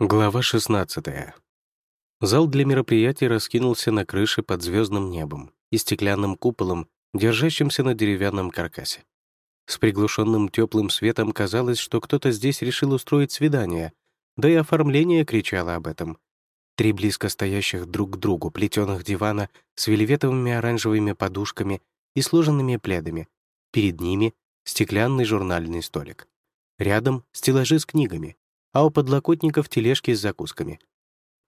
Глава 16. Зал для мероприятий раскинулся на крыше под звездным небом и стеклянным куполом, держащимся на деревянном каркасе. С приглушенным теплым светом казалось, что кто-то здесь решил устроить свидание, да и оформление кричало об этом. Три близко стоящих друг к другу плетеных дивана с вельветовыми оранжевыми подушками и сложенными пледами. Перед ними — стеклянный журнальный столик. Рядом — стеллажи с книгами, а у подлокотников тележки с закусками.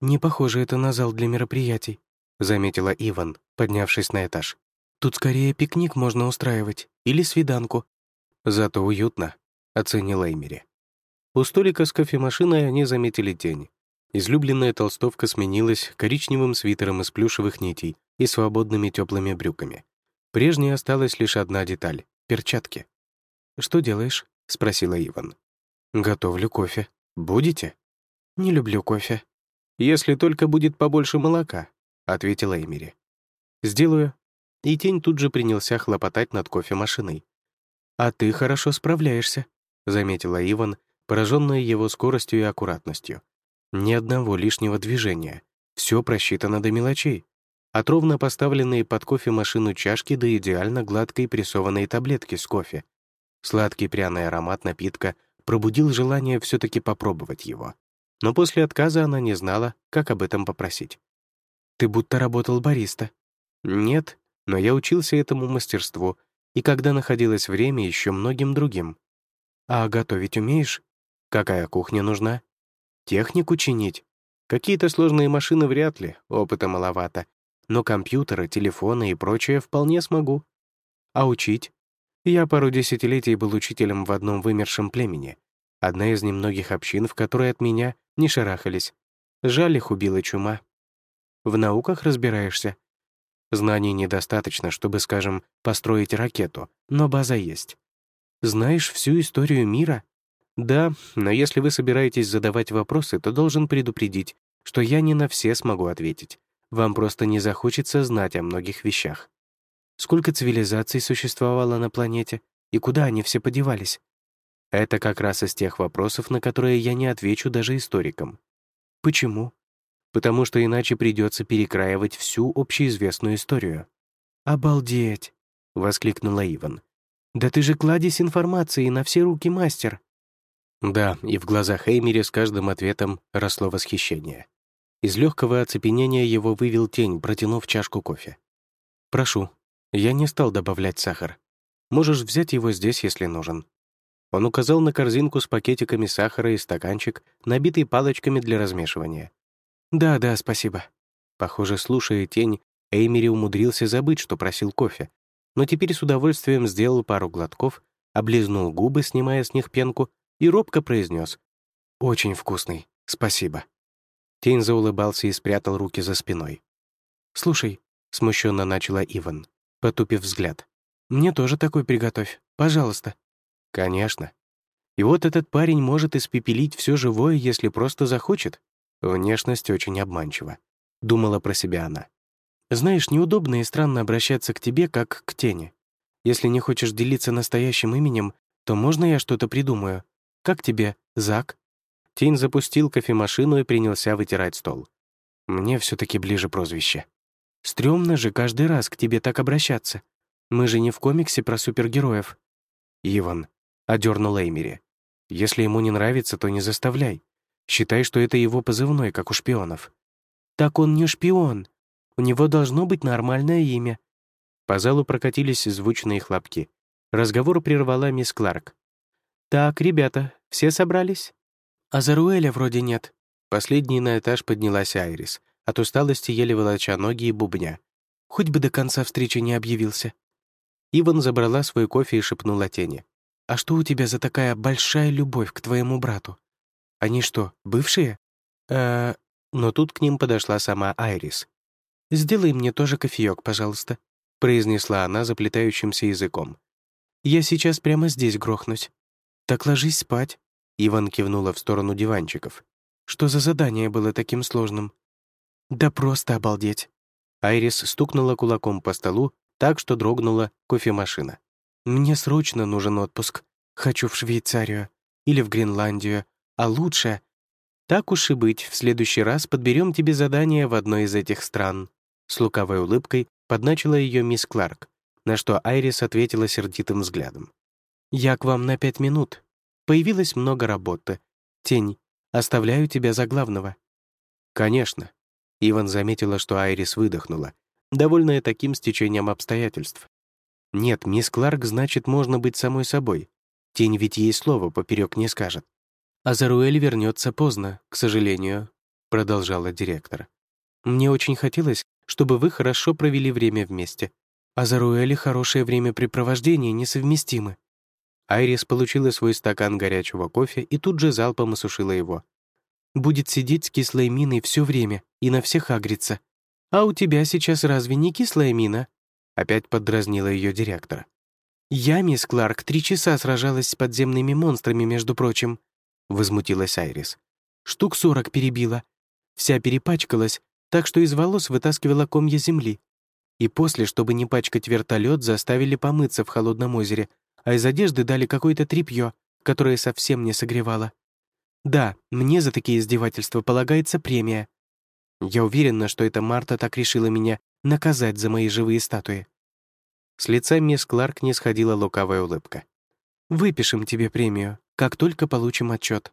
«Не похоже это на зал для мероприятий», — заметила Иван, поднявшись на этаж. «Тут скорее пикник можно устраивать или свиданку». «Зато уютно», — оценила Эмири. У столика с кофемашиной они заметили тень. Излюбленная толстовка сменилась коричневым свитером из плюшевых нитей и свободными теплыми брюками. Прежней осталась лишь одна деталь — перчатки. «Что делаешь?» — спросила Иван. «Готовлю кофе», «Будете?» «Не люблю кофе». «Если только будет побольше молока», — ответила Эмири. «Сделаю». И тень тут же принялся хлопотать над кофемашиной. «А ты хорошо справляешься», — заметила Иван, пораженная его скоростью и аккуратностью. «Ни одного лишнего движения. Все просчитано до мелочей. От ровно поставленные под кофемашину чашки до идеально гладкой прессованной таблетки с кофе. Сладкий пряный аромат напитка — пробудил желание все-таки попробовать его. Но после отказа она не знала, как об этом попросить. «Ты будто работал бариста». «Нет, но я учился этому мастерству, и когда находилось время, еще многим другим». «А готовить умеешь? Какая кухня нужна?» «Технику чинить. Какие-то сложные машины вряд ли, опыта маловато. Но компьютеры, телефоны и прочее вполне смогу. А учить? Я пару десятилетий был учителем в одном вымершем племени. Одна из немногих общин, в которой от меня не шарахались. Жаль, их убила чума. В науках разбираешься? Знаний недостаточно, чтобы, скажем, построить ракету, но база есть. Знаешь всю историю мира? Да, но если вы собираетесь задавать вопросы, то должен предупредить, что я не на все смогу ответить. Вам просто не захочется знать о многих вещах. Сколько цивилизаций существовало на планете и куда они все подевались? Это как раз из тех вопросов, на которые я не отвечу даже историкам. Почему? Потому что иначе придется перекраивать всю общеизвестную историю. «Обалдеть!» — воскликнула Иван. «Да ты же кладезь информации на все руки мастер!» Да, и в глазах Эймери с каждым ответом росло восхищение. Из легкого оцепенения его вывел тень, протянув чашку кофе. «Прошу, я не стал добавлять сахар. Можешь взять его здесь, если нужен». Он указал на корзинку с пакетиками сахара и стаканчик, набитый палочками для размешивания. «Да, да, спасибо». Похоже, слушая тень, Эймери умудрился забыть, что просил кофе, но теперь с удовольствием сделал пару глотков, облизнул губы, снимая с них пенку, и робко произнес: «Очень вкусный, спасибо». Тень заулыбался и спрятал руки за спиной. «Слушай», — смущенно начала Иван, потупив взгляд. «Мне тоже такой приготовь, пожалуйста». «Конечно». И вот этот парень может испепелить все живое, если просто захочет. Внешность очень обманчива. Думала про себя она. Знаешь, неудобно и странно обращаться к тебе, как к тени. Если не хочешь делиться настоящим именем, то можно я что-то придумаю? Как тебе, Зак?» Тень запустил кофемашину и принялся вытирать стол. Мне все таки ближе прозвище. Стремно же каждый раз к тебе так обращаться. Мы же не в комиксе про супергероев. Иван, одернула Эймери. Если ему не нравится, то не заставляй. Считай, что это его позывной, как у шпионов. Так он не шпион. У него должно быть нормальное имя. По залу прокатились звучные хлопки. Разговор прервала мисс Кларк. «Так, ребята, все собрались?» «А Заруэля вроде нет». Последней на этаж поднялась Айрис, от усталости еле волоча ноги и бубня. Хоть бы до конца встречи не объявился. Иван забрала свой кофе и шепнула тени. «А что у тебя за такая большая любовь к твоему брату? Они что, бывшие?» э Но тут к ним подошла сама Айрис. «Сделай мне тоже кофеёк, пожалуйста», — произнесла она заплетающимся языком. «Я сейчас прямо здесь грохнусь». «Так ложись спать», — Иван кивнула в сторону диванчиков. «Что за задание было таким сложным?» «Да просто обалдеть!» Айрис стукнула кулаком по столу, так что дрогнула кофемашина. «Мне срочно нужен отпуск. Хочу в Швейцарию. Или в Гренландию. А лучше...» «Так уж и быть, в следующий раз подберем тебе задание в одной из этих стран». С лукавой улыбкой подначила ее мисс Кларк, на что Айрис ответила сердитым взглядом. «Я к вам на пять минут. Появилось много работы. Тень, оставляю тебя за главного». «Конечно». Иван заметила, что Айрис выдохнула, довольная таким стечением обстоятельств. «Нет, мисс Кларк, значит, можно быть самой собой. Тень ведь ей слова поперек не скажет. А вернется поздно, к сожалению», — продолжала директор. «Мне очень хотелось, чтобы вы хорошо провели время вместе. А Заруэль и хорошее времяпрепровождение несовместимы». Айрис получила свой стакан горячего кофе и тут же залпом осушила его. «Будет сидеть с кислой миной все время и на всех агриться. А у тебя сейчас разве не кислая мина?» Опять поддразнила ее директор. «Я, мисс Кларк, три часа сражалась с подземными монстрами, между прочим», — возмутилась Айрис. «Штук сорок перебила. Вся перепачкалась, так что из волос вытаскивала комья земли. И после, чтобы не пачкать вертолет, заставили помыться в холодном озере, а из одежды дали какое-то тряпье, которое совсем не согревало. Да, мне за такие издевательства полагается премия. Я уверена, что эта Марта так решила меня наказать за мои живые статуи. С лица мисс Кларк не сходила лукавая улыбка. «Выпишем тебе премию, как только получим отчет.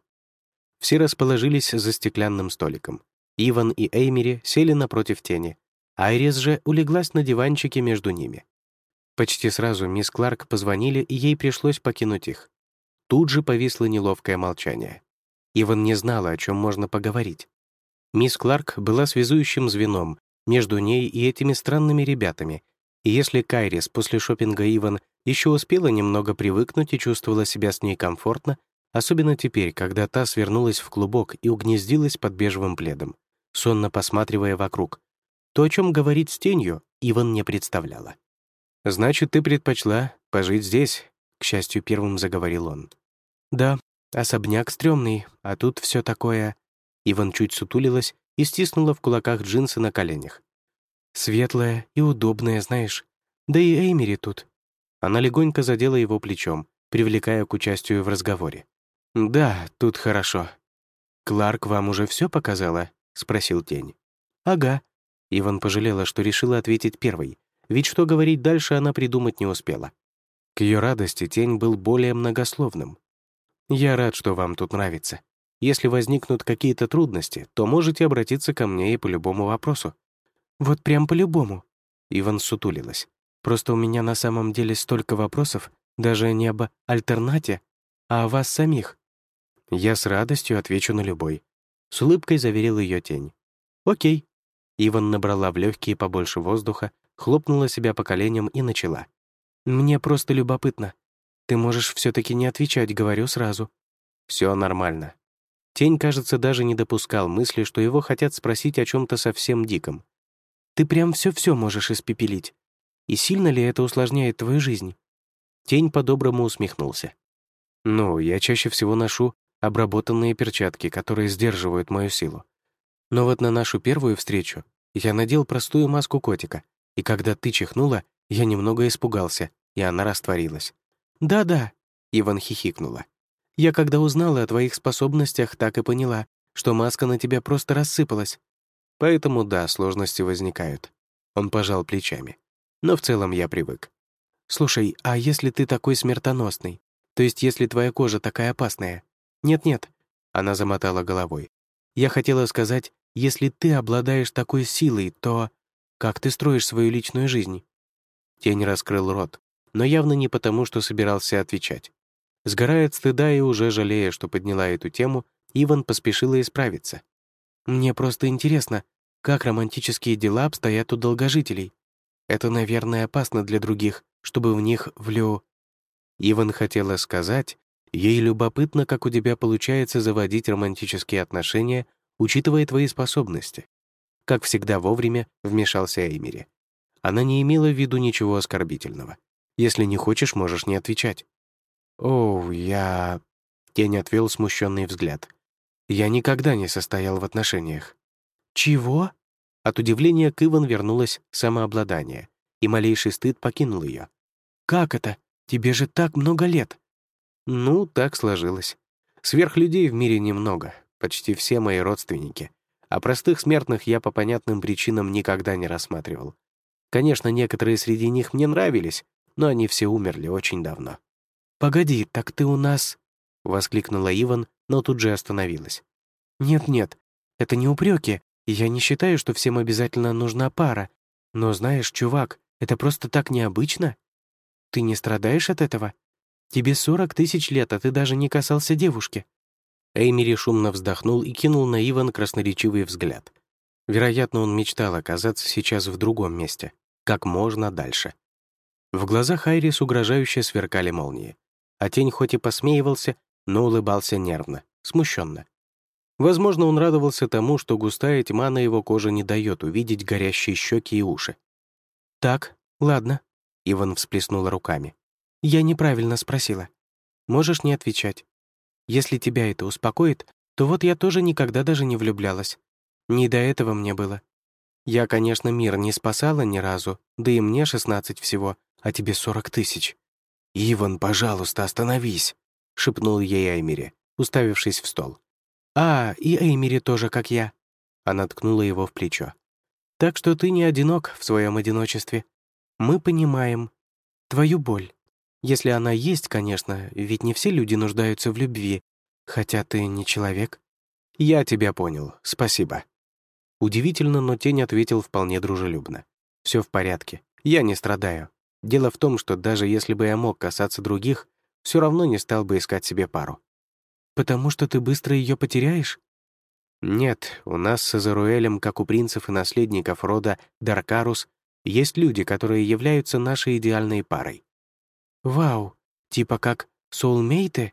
Все расположились за стеклянным столиком. Иван и Эймери сели напротив тени. Айрис же улеглась на диванчике между ними. Почти сразу мисс Кларк позвонили, и ей пришлось покинуть их. Тут же повисло неловкое молчание. Иван не знала, о чем можно поговорить. Мисс Кларк была связующим звеном между ней и этими странными ребятами, и если Кайрис после шопинга Иван еще успела немного привыкнуть и чувствовала себя с ней комфортно, особенно теперь, когда та свернулась в клубок и угнездилась под бежевым пледом, сонно посматривая вокруг, то, о чем говорить с тенью, Иван не представляла. «Значит, ты предпочла пожить здесь?» — к счастью, первым заговорил он. «Да, особняк стрёмный, а тут все такое...» Иван чуть сутулилась и стиснула в кулаках джинсы на коленях. Светлая и удобная, знаешь. Да и Эймери тут». Она легонько задела его плечом, привлекая к участию в разговоре. «Да, тут хорошо». «Кларк вам уже все показала?» — спросил Тень. «Ага». Иван пожалела, что решила ответить первой, ведь что говорить дальше она придумать не успела. К ее радости Тень был более многословным. «Я рад, что вам тут нравится. Если возникнут какие-то трудности, то можете обратиться ко мне и по любому вопросу. «Вот прям по-любому». Иван сутулилась. «Просто у меня на самом деле столько вопросов, даже не об альтернате, а о вас самих». Я с радостью отвечу на любой. С улыбкой заверил ее тень. «Окей». Иван набрала в легкие побольше воздуха, хлопнула себя по коленям и начала. «Мне просто любопытно. Ты можешь все таки не отвечать, говорю сразу». Все нормально». Тень, кажется, даже не допускал мысли, что его хотят спросить о чем то совсем диком. Ты прям все-все можешь испепелить. И сильно ли это усложняет твою жизнь?» Тень по-доброму усмехнулся. «Ну, я чаще всего ношу обработанные перчатки, которые сдерживают мою силу. Но вот на нашу первую встречу я надел простую маску котика, и когда ты чихнула, я немного испугался, и она растворилась. «Да-да», — Иван хихикнула. «Я когда узнала о твоих способностях, так и поняла, что маска на тебя просто рассыпалась. Поэтому, да, сложности возникают. Он пожал плечами. Но в целом я привык. «Слушай, а если ты такой смертоносный? То есть если твоя кожа такая опасная?» «Нет-нет», — она замотала головой. «Я хотела сказать, если ты обладаешь такой силой, то как ты строишь свою личную жизнь?» Тень раскрыл рот, но явно не потому, что собирался отвечать. Сгорая от стыда и уже жалея, что подняла эту тему, Иван поспешила исправиться. Мне просто интересно, как романтические дела обстоят у долгожителей. Это, наверное, опасно для других, чтобы в них влю...» Иван хотела сказать, ей любопытно, как у тебя получается заводить романтические отношения, учитывая твои способности. Как всегда вовремя вмешался Эймери. Она не имела в виду ничего оскорбительного. Если не хочешь, можешь не отвечать. «О, я...» Тень отвел смущенный взгляд. Я никогда не состоял в отношениях. Чего? От удивления к Иван вернулось самообладание, и малейший стыд покинул ее. Как это? Тебе же так много лет. Ну, так сложилось. Сверхлюдей в мире немного, почти все мои родственники, а простых смертных я по понятным причинам никогда не рассматривал. Конечно, некоторые среди них мне нравились, но они все умерли очень давно. «Погоди, так ты у нас...» — воскликнула Иван, но тут же остановилась. «Нет-нет, это не упреки, и я не считаю, что всем обязательно нужна пара. Но знаешь, чувак, это просто так необычно. Ты не страдаешь от этого? Тебе сорок тысяч лет, а ты даже не касался девушки». Эймери шумно вздохнул и кинул на Иван красноречивый взгляд. Вероятно, он мечтал оказаться сейчас в другом месте, как можно дальше. В глазах Айрис угрожающе сверкали молнии, а тень хоть и посмеивался, но улыбался нервно, смущенно. Возможно, он радовался тому, что густая тьма на его коже не дает увидеть горящие щеки и уши. «Так, ладно», — Иван всплеснула руками. «Я неправильно спросила. Можешь не отвечать. Если тебя это успокоит, то вот я тоже никогда даже не влюблялась. Не до этого мне было. Я, конечно, мир не спасала ни разу, да и мне 16 всего, а тебе 40 тысяч. «Иван, пожалуйста, остановись», — шепнул ей Эймери, уставившись в стол. «А, и Эймери тоже, как я». Она ткнула его в плечо. «Так что ты не одинок в своем одиночестве. Мы понимаем твою боль. Если она есть, конечно, ведь не все люди нуждаются в любви, хотя ты не человек». «Я тебя понял, спасибо», Удивительно, но тень ответил вполне дружелюбно. «Все в порядке. Я не страдаю. Дело в том, что даже если бы я мог касаться других, все равно не стал бы искать себе пару». «Потому что ты быстро ее потеряешь?» «Нет, у нас с Азаруэлем, как у принцев и наследников рода Даркарус, есть люди, которые являются нашей идеальной парой». «Вау, типа как соулмейты?»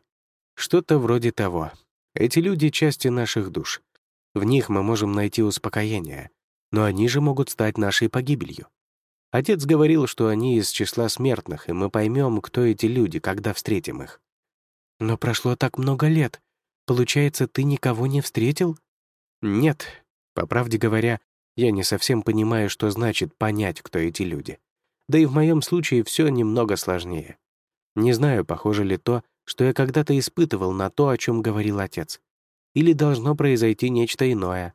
«Что-то вроде того. Эти люди — части наших душ. В них мы можем найти успокоение, но они же могут стать нашей погибелью. Отец говорил, что они из числа смертных, и мы поймем, кто эти люди, когда встретим их. Но прошло так много лет. Получается, ты никого не встретил? Нет. По правде говоря, я не совсем понимаю, что значит понять, кто эти люди. Да и в моем случае все немного сложнее. Не знаю, похоже ли то, что я когда-то испытывал на то, о чем говорил отец или должно произойти нечто иное.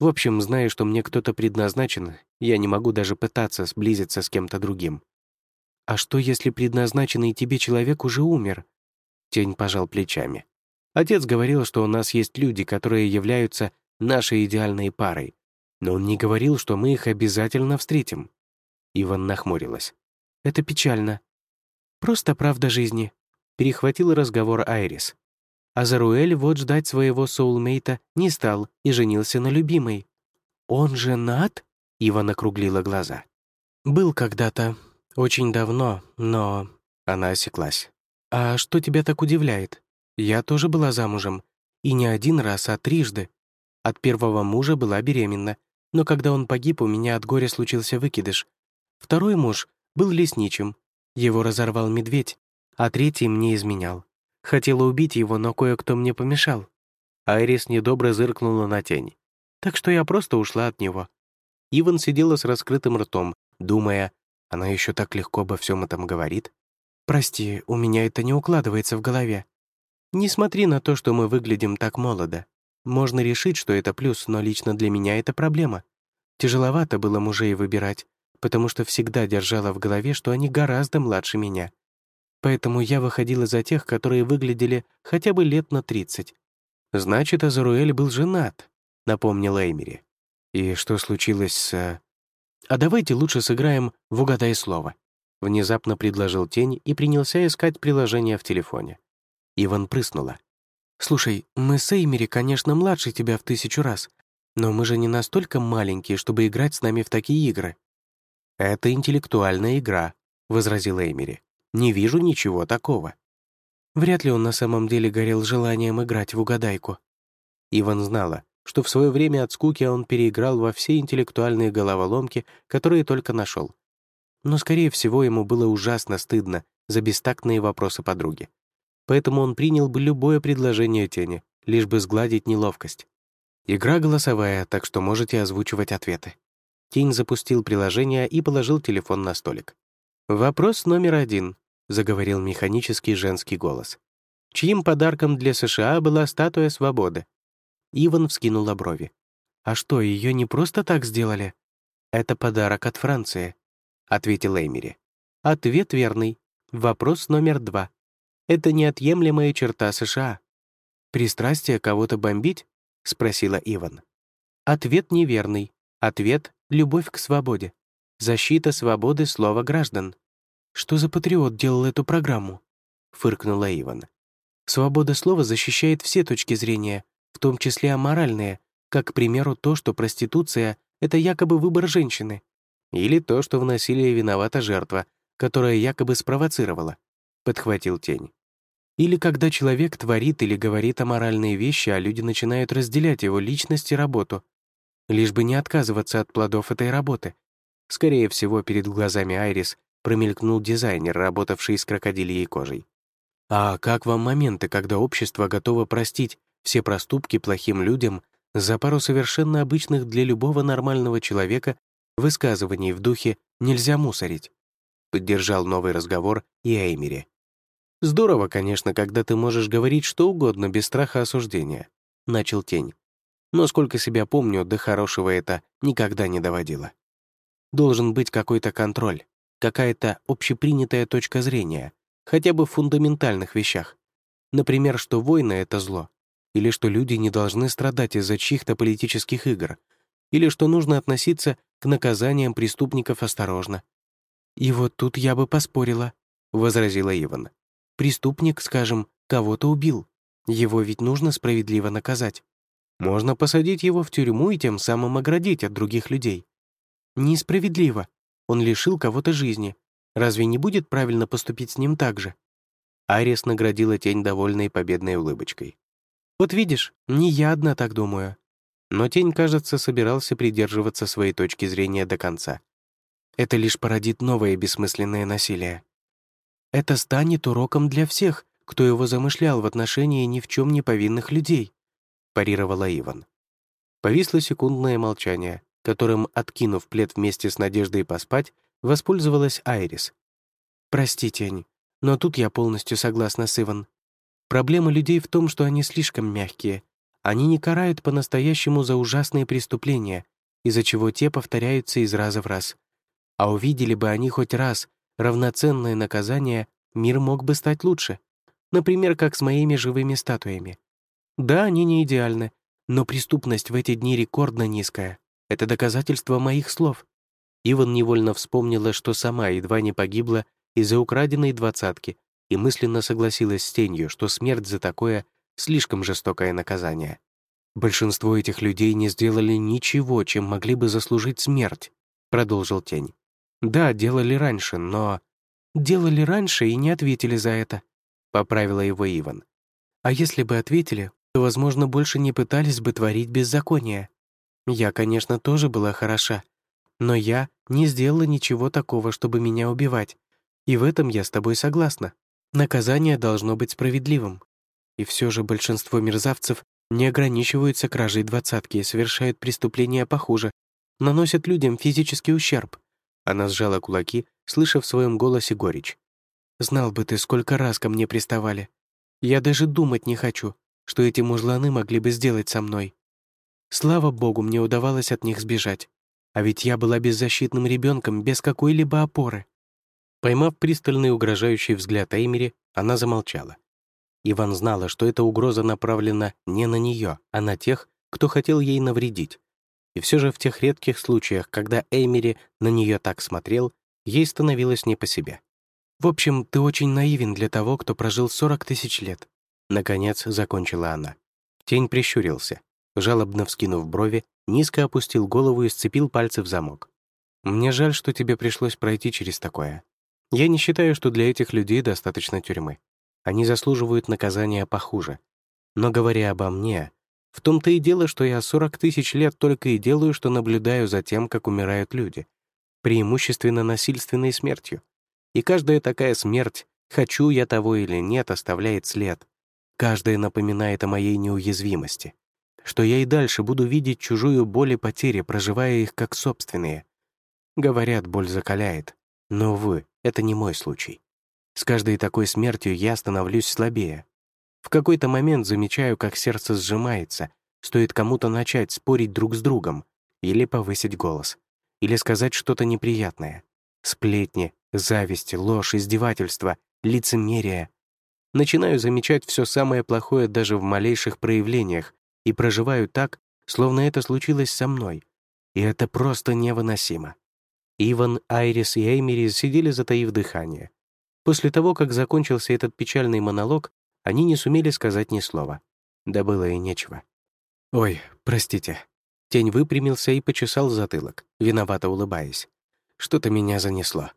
В общем, зная, что мне кто-то предназначен, я не могу даже пытаться сблизиться с кем-то другим. «А что, если предназначенный тебе человек уже умер?» Тень пожал плечами. Отец говорил, что у нас есть люди, которые являются нашей идеальной парой, но он не говорил, что мы их обязательно встретим. Иван нахмурилась. «Это печально. Просто правда жизни», — перехватил разговор Айрис. А Заруэль вот ждать своего соулмейта не стал и женился на любимой. «Он женат?» — Ива округлила глаза. «Был когда-то. Очень давно, но...» Она осеклась. «А что тебя так удивляет? Я тоже была замужем. И не один раз, а трижды. От первого мужа была беременна, но когда он погиб, у меня от горя случился выкидыш. Второй муж был лесничим. Его разорвал медведь, а третий мне изменял. Хотела убить его, но кое-кто мне помешал. Айрис недобро зыркнула на тень. Так что я просто ушла от него. Иван сидела с раскрытым ртом, думая, она еще так легко обо всем этом говорит. «Прости, у меня это не укладывается в голове. Не смотри на то, что мы выглядим так молодо. Можно решить, что это плюс, но лично для меня это проблема. Тяжеловато было мужей выбирать, потому что всегда держала в голове, что они гораздо младше меня. Поэтому я выходила за тех, которые выглядели хотя бы лет на 30. «Значит, Азаруэль был женат», — напомнил Эймери. «И что случилось с...» «А давайте лучше сыграем в «Угадай слово», — внезапно предложил Тень и принялся искать приложение в телефоне. Иван прыснула. «Слушай, мы с Эймери, конечно, младше тебя в тысячу раз, но мы же не настолько маленькие, чтобы играть с нами в такие игры». «Это интеллектуальная игра», — возразил Эймери. Не вижу ничего такого. Вряд ли он на самом деле горел желанием играть в угадайку. Иван знала, что в свое время от скуки он переиграл во все интеллектуальные головоломки, которые только нашел. Но, скорее всего, ему было ужасно стыдно за бестактные вопросы подруги. Поэтому он принял бы любое предложение тени, лишь бы сгладить неловкость. Игра голосовая, так что можете озвучивать ответы. Тень запустил приложение и положил телефон на столик. Вопрос номер один заговорил механический женский голос. Чьим подарком для США была статуя свободы? Иван вскинула брови. «А что, ее не просто так сделали?» «Это подарок от Франции», — ответил Эмери. Ответ верный. Вопрос номер два. Это неотъемлемая черта США. «Пристрастие кого-то бомбить?» — спросила Иван. Ответ неверный. Ответ — любовь к свободе. Защита свободы слова граждан. «Что за патриот делал эту программу?» — фыркнула Иван. «Свобода слова защищает все точки зрения, в том числе аморальные, как, к примеру, то, что проституция — это якобы выбор женщины, или то, что в насилии виновата жертва, которая якобы спровоцировала», — подхватил тень. Или когда человек творит или говорит аморальные вещи, а люди начинают разделять его личность и работу, лишь бы не отказываться от плодов этой работы. Скорее всего, перед глазами Айрис промелькнул дизайнер, работавший с крокодильей кожей. А как вам моменты, когда общество готово простить все проступки плохим людям за пару совершенно обычных для любого нормального человека высказываний в духе «нельзя мусорить»? Поддержал новый разговор и Эймери. «Здорово, конечно, когда ты можешь говорить что угодно без страха осуждения», — начал Тень. «Но сколько себя помню, до хорошего это никогда не доводило. Должен быть какой-то контроль, какая-то общепринятая точка зрения, хотя бы в фундаментальных вещах. Например, что войны — это зло, или что люди не должны страдать из-за чьих-то политических игр, или что нужно относиться к наказаниям преступников осторожно. «И вот тут я бы поспорила», — возразила Иван. «Преступник, скажем, кого-то убил. Его ведь нужно справедливо наказать. Можно посадить его в тюрьму и тем самым оградить от других людей. Несправедливо. Он лишил кого-то жизни. Разве не будет правильно поступить с ним так же?» Арис наградила тень довольной победной улыбочкой. «Вот видишь, не я одна так думаю». Но тень, кажется, собирался придерживаться своей точки зрения до конца. Это лишь породит новое бессмысленное насилие. Это станет уроком для всех, кто его замышлял в отношении ни в чем не повинных людей», — парировала Иван. Повисло секундное молчание которым, откинув плед вместе с Надеждой поспать, воспользовалась Айрис. «Прости, Тень, но тут я полностью согласна с Иван. Проблема людей в том, что они слишком мягкие. Они не карают по-настоящему за ужасные преступления, из-за чего те повторяются из раза в раз. А увидели бы они хоть раз равноценное наказание, мир мог бы стать лучше. Например, как с моими живыми статуями. Да, они не идеальны, но преступность в эти дни рекордно низкая. Это доказательство моих слов. Иван невольно вспомнила, что сама едва не погибла из-за украденной двадцатки и мысленно согласилась с тенью, что смерть за такое — слишком жестокое наказание. «Большинство этих людей не сделали ничего, чем могли бы заслужить смерть», — продолжил тень. «Да, делали раньше, но...» «Делали раньше и не ответили за это», — поправила его Иван. «А если бы ответили, то, возможно, больше не пытались бы творить беззаконие. Я, конечно, тоже была хороша, но я не сделала ничего такого, чтобы меня убивать. И в этом я с тобой согласна. Наказание должно быть справедливым. И все же большинство мерзавцев не ограничиваются кражей двадцатки и совершают преступления похуже, наносят людям физический ущерб. Она сжала кулаки, слыша в своем голосе горечь. «Знал бы ты, сколько раз ко мне приставали. Я даже думать не хочу, что эти мужланы могли бы сделать со мной. Слава богу, мне удавалось от них сбежать. А ведь я была беззащитным ребенком без какой-либо опоры. Поймав пристальный угрожающий взгляд Эймери, она замолчала. Иван знала, что эта угроза направлена не на нее, а на тех, кто хотел ей навредить. И все же в тех редких случаях, когда Эймери на нее так смотрел, ей становилось не по себе. «В общем, ты очень наивен для того, кто прожил 40 тысяч лет», — наконец закончила она. Тень прищурился жалобно вскинув брови, низко опустил голову и сцепил пальцы в замок. «Мне жаль, что тебе пришлось пройти через такое. Я не считаю, что для этих людей достаточно тюрьмы. Они заслуживают наказания похуже. Но говоря обо мне, в том-то и дело, что я 40 тысяч лет только и делаю, что наблюдаю за тем, как умирают люди, преимущественно насильственной смертью. И каждая такая смерть, хочу я того или нет, оставляет след. Каждая напоминает о моей неуязвимости что я и дальше буду видеть чужую боль и потери, проживая их как собственные. Говорят, боль закаляет. Но, увы, это не мой случай. С каждой такой смертью я становлюсь слабее. В какой-то момент замечаю, как сердце сжимается, стоит кому-то начать спорить друг с другом или повысить голос, или сказать что-то неприятное. Сплетни, зависть, ложь, издевательство, лицемерие. Начинаю замечать все самое плохое даже в малейших проявлениях и проживаю так, словно это случилось со мной. И это просто невыносимо. Иван, Айрис и Эймери сидели, затаив дыхание. После того, как закончился этот печальный монолог, они не сумели сказать ни слова. Да было и нечего. «Ой, простите». Тень выпрямился и почесал затылок, виновато улыбаясь. «Что-то меня занесло.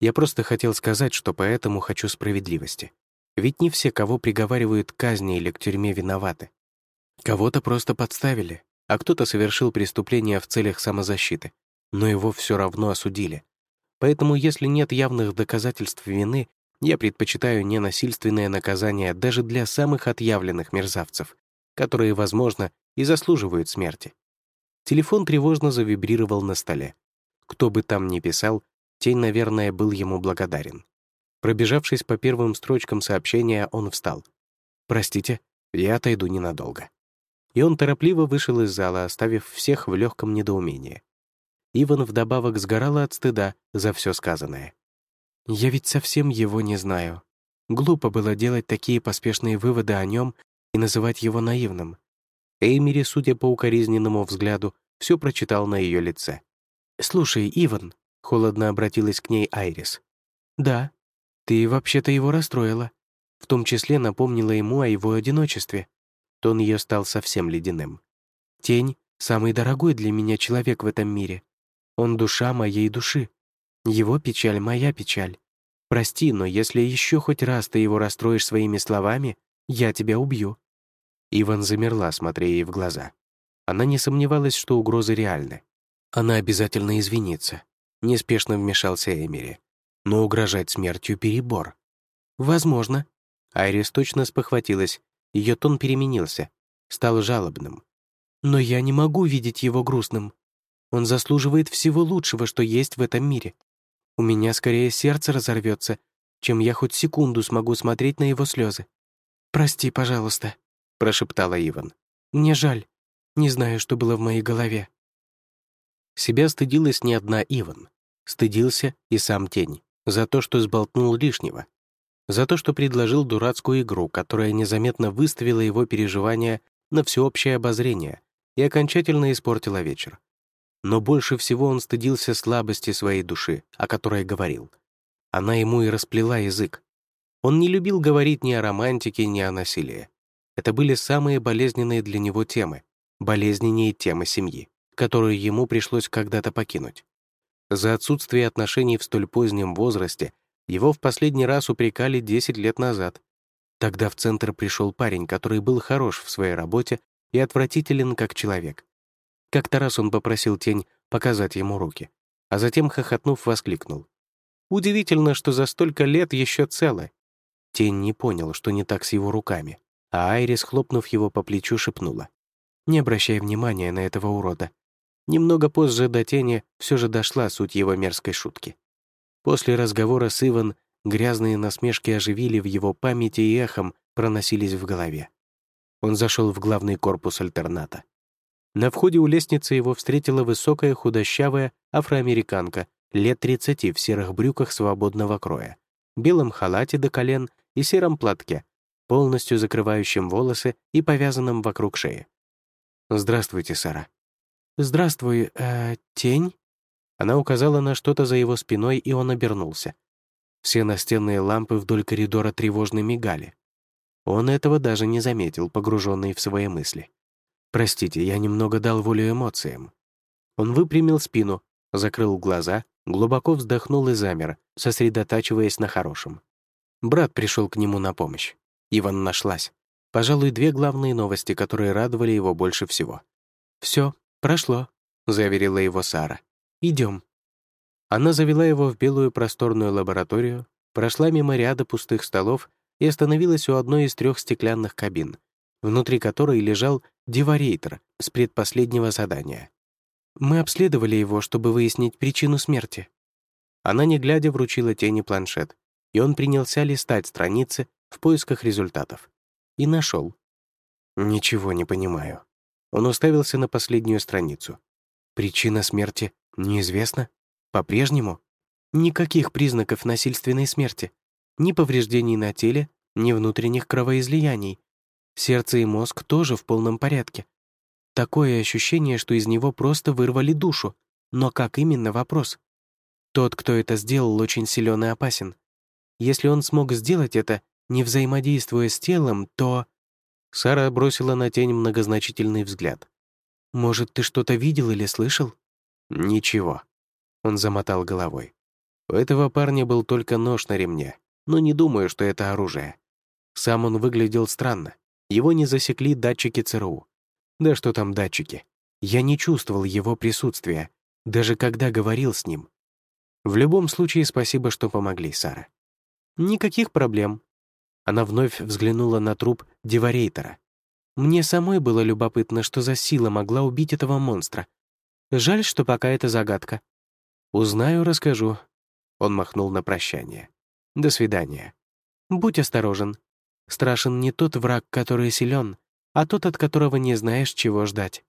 Я просто хотел сказать, что поэтому хочу справедливости. Ведь не все, кого приговаривают к казни или к тюрьме, виноваты. Кого-то просто подставили, а кто-то совершил преступление в целях самозащиты, но его все равно осудили. Поэтому, если нет явных доказательств вины, я предпочитаю ненасильственное наказание даже для самых отъявленных мерзавцев, которые, возможно, и заслуживают смерти. Телефон тревожно завибрировал на столе. Кто бы там ни писал, тень, наверное, был ему благодарен. Пробежавшись по первым строчкам сообщения, он встал. «Простите, я отойду ненадолго». И он торопливо вышел из зала, оставив всех в легком недоумении. Иван вдобавок сгорала от стыда за все сказанное. «Я ведь совсем его не знаю. Глупо было делать такие поспешные выводы о нем и называть его наивным». Эймери, судя по укоризненному взгляду, все прочитал на ее лице. «Слушай, Иван», — холодно обратилась к ней Айрис. «Да, ты вообще-то его расстроила. В том числе напомнила ему о его одиночестве. Тон ее стал совсем ледяным. «Тень — самый дорогой для меня человек в этом мире. Он душа моей души. Его печаль — моя печаль. Прости, но если еще хоть раз ты его расстроишь своими словами, я тебя убью». Иван замерла, смотря ей в глаза. Она не сомневалась, что угрозы реальны. Она обязательно извинится. Неспешно вмешался Эмери. Но угрожать смертью — перебор. «Возможно». Айрис точно спохватилась ее тон переменился, стал жалобным. «Но я не могу видеть его грустным. Он заслуживает всего лучшего, что есть в этом мире. У меня скорее сердце разорвется, чем я хоть секунду смогу смотреть на его слезы. «Прости, пожалуйста», — прошептала Иван. «Мне жаль. Не знаю, что было в моей голове». Себя стыдилась не одна Иван. Стыдился и сам Тень за то, что сболтнул лишнего, за то, что предложил дурацкую игру, которая незаметно выставила его переживания на всеобщее обозрение и окончательно испортила вечер. Но больше всего он стыдился слабости своей души, о которой говорил. Она ему и расплела язык. Он не любил говорить ни о романтике, ни о насилии. Это были самые болезненные для него темы, болезненнее темы семьи, которую ему пришлось когда-то покинуть. За отсутствие отношений в столь позднем возрасте его в последний раз упрекали 10 лет назад. Тогда в центр пришел парень, который был хорош в своей работе и отвратителен как человек. Как-то раз он попросил тень показать ему руки, а затем, хохотнув, воскликнул. «Удивительно, что за столько лет еще целы». Тень не понял, что не так с его руками, а Айрис, хлопнув его по плечу, шепнула. «Не обращай внимания на этого урода». Немного позже до тени все же дошла суть его мерзкой шутки. После разговора с Иван грязные насмешки оживили в его памяти и эхом проносились в голове. Он зашел в главный корпус альтерната. На входе у лестницы его встретила высокая худощавая афроамериканка лет 30 в серых брюках свободного кроя, белом халате до колен и сером платке, полностью закрывающем волосы и повязанном вокруг шеи. «Здравствуйте, Сара». «Здравствуй, э, тень?» Она указала на что-то за его спиной, и он обернулся. Все настенные лампы вдоль коридора тревожно мигали. Он этого даже не заметил, погруженный в свои мысли. «Простите, я немного дал волю эмоциям». Он выпрямил спину, закрыл глаза, глубоко вздохнул и замер, сосредотачиваясь на хорошем. Брат пришел к нему на помощь. Иван нашлась. Пожалуй, две главные новости, которые радовали его больше всего. «Все, прошло», — заверила его Сара. Идем. Она завела его в белую просторную лабораторию, прошла мимо ряда пустых столов и остановилась у одной из трех стеклянных кабин, внутри которой лежал деварейтор с предпоследнего задания. Мы обследовали его, чтобы выяснить причину смерти. Она, не глядя, вручила тени планшет, и он принялся листать страницы в поисках результатов. И нашел. «Ничего не понимаю», Он уставился на последнюю страницу. Причина смерти неизвестна? По-прежнему? Никаких признаков насильственной смерти. Ни повреждений на теле, ни внутренних кровоизлияний. Сердце и мозг тоже в полном порядке. Такое ощущение, что из него просто вырвали душу. Но как именно вопрос? Тот, кто это сделал, очень силен и опасен. Если он смог сделать это, не взаимодействуя с телом, то... Сара бросила на тень многозначительный взгляд. «Может, ты что-то видел или слышал?» «Ничего». Он замотал головой. У этого парня был только нож на ремне, но не думаю, что это оружие. Сам он выглядел странно. Его не засекли датчики ЦРУ. Да что там датчики? Я не чувствовал его присутствия, даже когда говорил с ним. В любом случае, спасибо, что помогли, Сара. Никаких проблем. Она вновь взглянула на труп Деварейтера. Мне самой было любопытно, что за сила могла убить этого монстра. Жаль, что пока это загадка. Узнаю, расскажу. Он махнул на прощание. До свидания. Будь осторожен. Страшен не тот враг, который силен, а тот, от которого не знаешь, чего ждать.